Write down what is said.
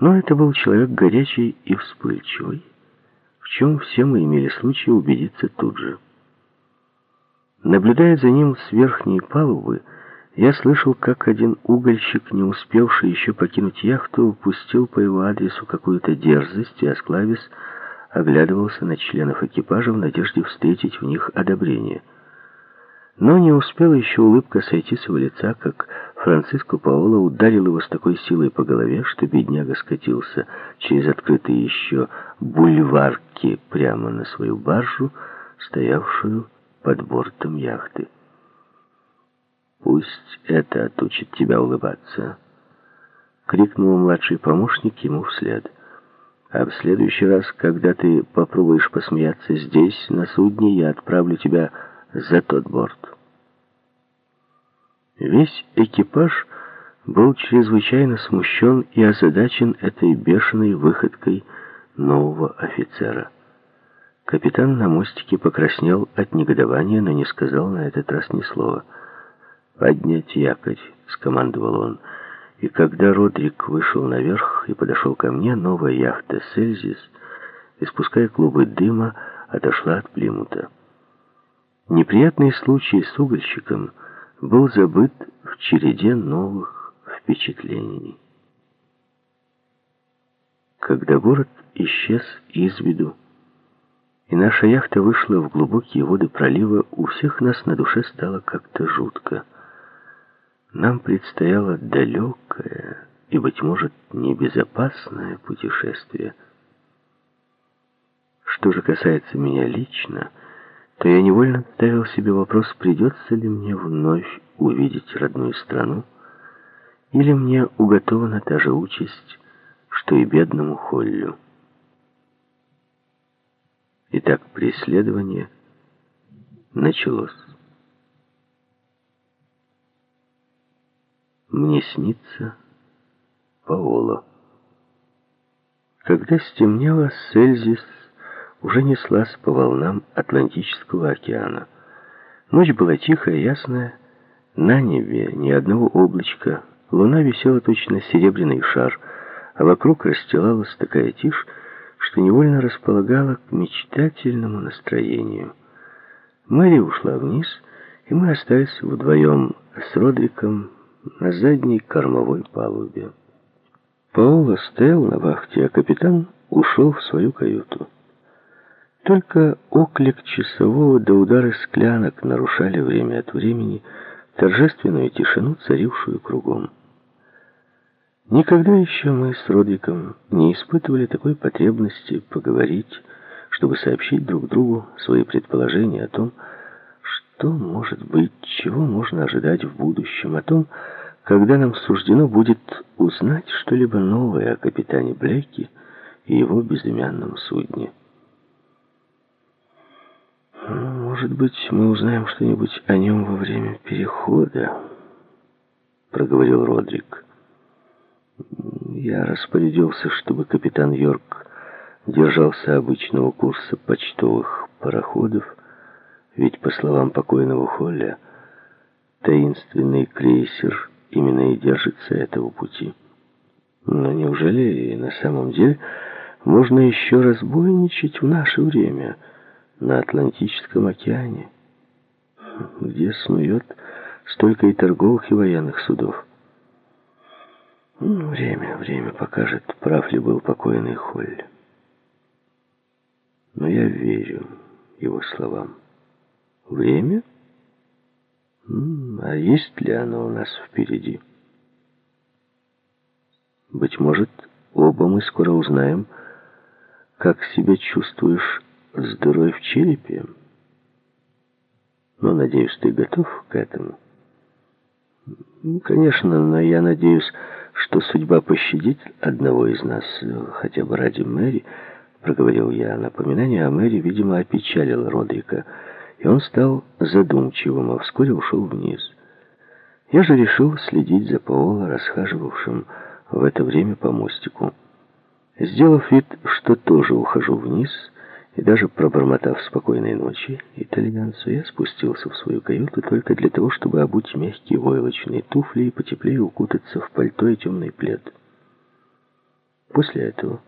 Но это был человек горячий и вспыльчивый, в чем все мы имели случай убедиться тут же. Наблюдая за ним с верхней палубы, я слышал, как один угольщик, не успевший еще покинуть яхту, упустил по его адресу какую-то дерзость и, осклавясь, оглядывался на членов экипажа в надежде встретить в них одобрение. Но не успела еще улыбка сойти с его лица, как Франциско Паоло ударил его с такой силой по голове, что бедняга скатился через открытые еще бульварки прямо на свою баржу, стоявшую под бортом яхты. «Пусть это отучит тебя улыбаться!» — крикнул младший помощник ему вслед. «А в следующий раз, когда ты попробуешь посмеяться здесь, на судне, я отправлю тебя за тот борт». Весь экипаж был чрезвычайно смущен и озадачен этой бешеной выходкой нового офицера. Капитан на мостике покраснел от негодования, но не сказал на этот раз ни слова — «Поднять якорь», — скомандовал он. И когда Родрик вышел наверх и подошел ко мне, новая яхта «Сельзис», испуская клубы дыма, отошла от Плимута. Неприятный случай с угольщиком был забыт в череде новых впечатлений. Когда город исчез из виду, и наша яхта вышла в глубокие воды пролива, у всех нас на душе стало как-то жутко. Нам предстояло далекое и, быть может, небезопасное путешествие. Что же касается меня лично, то я невольно ставил себе вопрос, придется ли мне вновь увидеть родную страну, или мне уготована та же участь, что и бедному Холлю. Итак, преследование началось. Мне снится Паоло. Когда стемнело, Сельзис уже неслась по волнам Атлантического океана. Ночь была тихая, ясная, на небе ни одного облачка, луна висела точно серебряный шар, а вокруг расстилалась такая тишь, что невольно располагала к мечтательному настроению. Мэри ушла вниз, и мы остались вдвоем с Родриком на задней кормовой палубе. Паоло стоял на вахте, а капитан ушел в свою каюту. Только оклик часового до удара склянок нарушали время от времени торжественную тишину, царившую кругом. Никогда еще мы с Родриком не испытывали такой потребности поговорить, чтобы сообщить друг другу свои предположения о том, что может быть, чего можно ожидать в будущем, о том, когда нам суждено будет узнать что-либо новое о капитане Блейке и его безымянном судне. Ну, может быть, мы узнаем что-нибудь о нем во время перехода, проговорил Родрик. Я распорядился, чтобы капитан Йорк держался обычного курса почтовых пароходов, ведь, по словам покойного Холля, таинственный крейсер именно и держится этого пути. Но неужели на самом деле можно еще разбойничать в наше время на Атлантическом океане, где снует столько и торговых, и военных судов? Ну, время, время покажет, прав ли был покойный Холь. Но я верю его словам. Время? А есть ли оно у нас впереди? Быть может, оба мы скоро узнаем, как себя чувствуешь с дырой в черепе. Но, надеюсь, ты готов к этому. Конечно, но я надеюсь, что судьба пощадит одного из нас, хотя бы ради Мэри, проговорил я. Напоминание о Мэри, видимо, опечалило Родрика и он стал задумчивым, а вскоре ушел вниз. Я же решил следить за Паоло, расхаживавшим в это время по мостику. Сделав вид, что тоже ухожу вниз, и даже пробормотав спокойной ночи итальянцу, я спустился в свою каюту только для того, чтобы обуть мягкие войлочные туфли и потеплее укутаться в пальто и темный плед. После этого